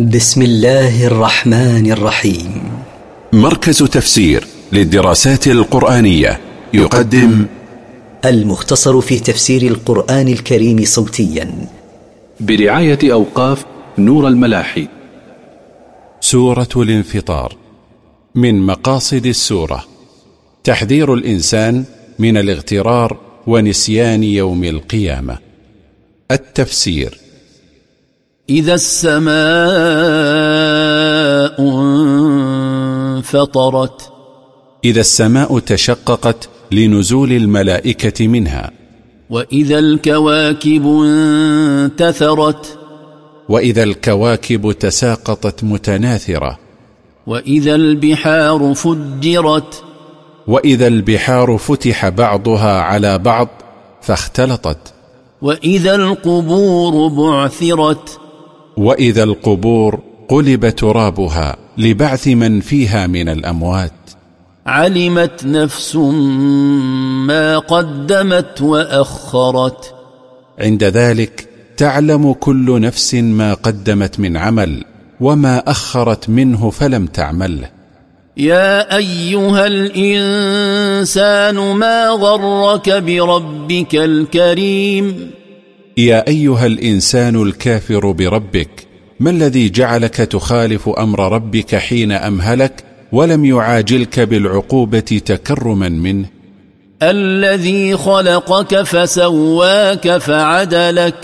بسم الله الرحمن الرحيم. مركز تفسير للدراسات القرآنية يقدم المختصر في تفسير القرآن الكريم صوتيا. برعاية أوقاف نور الملاحي. سورة الانفطار. من مقاصد السورة. تحذير الإنسان من الاغترار ونسيان يوم القيامة. التفسير. إذا السماء انفطرت. إذا السماء تشققت لنزول الملائكة منها. وإذا الكواكب انتثرت. وإذا الكواكب تساقطت متناثرة. وإذا البحار فجرت. وإذا البحار فتح بعضها على بعض فاختلطت. وإذا القبور بعثرت. وإذا القبور قلب ترابها لبعث من فيها من الأموات. علمت نفس ما قدمت وأخرت. عند ذلك تعلم كل نفس ما قدمت من عمل وما أخرت منه فلم تعمله يا أيها الإنسان ما غرك بربك الكريم؟ يا أيها الإنسان الكافر بربك ما الذي جعلك تخالف أمر ربك حين أمهلك ولم يعاجلك بالعقوبة تكرما منه؟ الذي خلقك فسواك فعدلك.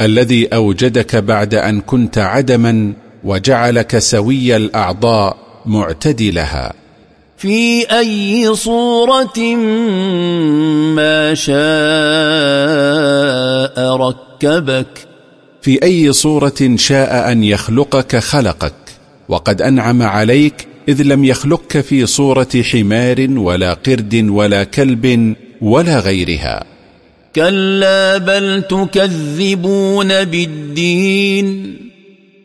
الذي أوجدك بعد أن كنت عدما وجعلك سوي الأعضاء معتدلها. في أي صورة ما شاء ركبك. في أي صورة شاء أن يخلقك خلقك. وقد أنعم عليك إذ لم يخلقك في صورة حمار ولا قرد ولا كلب ولا غيرها. كلا بل تكذبون بالدين.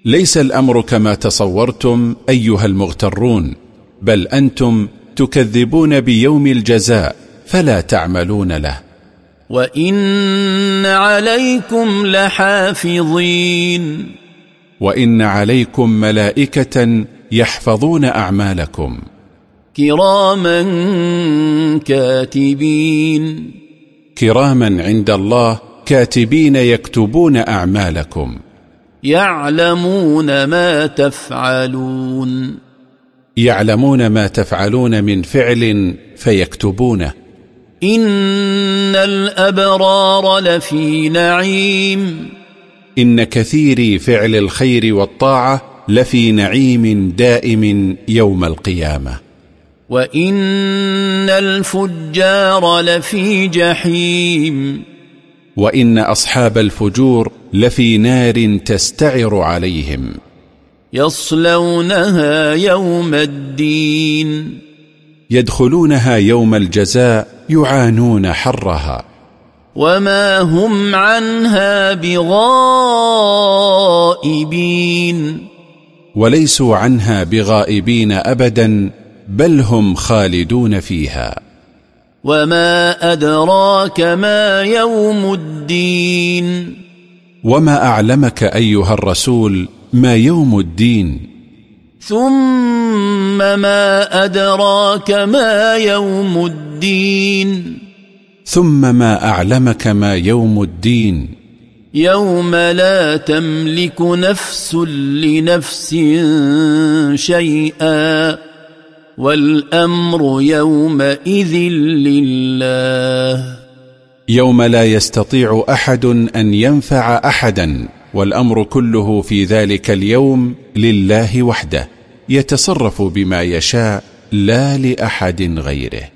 ليس الأمر كما تصورتم أيها المغترون. بل أنتم تكذبون بيوم الجزاء فلا تعملون له. وإن عليكم لحافظين. وإن عليكم ملائكة يحفظون أعمالكم. كراما كاتبين. كراما عند الله كاتبين يكتبون أعمالكم. يعلمون ما تفعلون. يعلمون ما تفعلون من فعل فيكتبونه. إن الأبرار لفي نعيم. إن كثيري فعل الخير والطاعة لفي نعيم دائم يوم القيامة. وإن الفجار لفي جحيم. وإن أصحاب الفجور لفي نار تستعر عليهم. يصلونها يوم الدين. يدخلونها يوم الجزاء يعانون حرها. وما هم عنها بغائبين. وليسوا عنها بغائبين أبدا بل هم خالدون فيها. وما أدراك ما يوم الدين. وما أعلمك أيها الرسول ما يوم الدين؟ ثم ما أدراك ما يوم الدين؟ ثم ما أعلمك ما يوم الدين؟ يوم لا تملك نفس لنفس شيئا والأمر يومئذ لله. يوم لا يستطيع أحد أن ينفع أحدا. والأمر كله في ذلك اليوم لله وحده يتصرف بما يشاء لا لأحد غيره.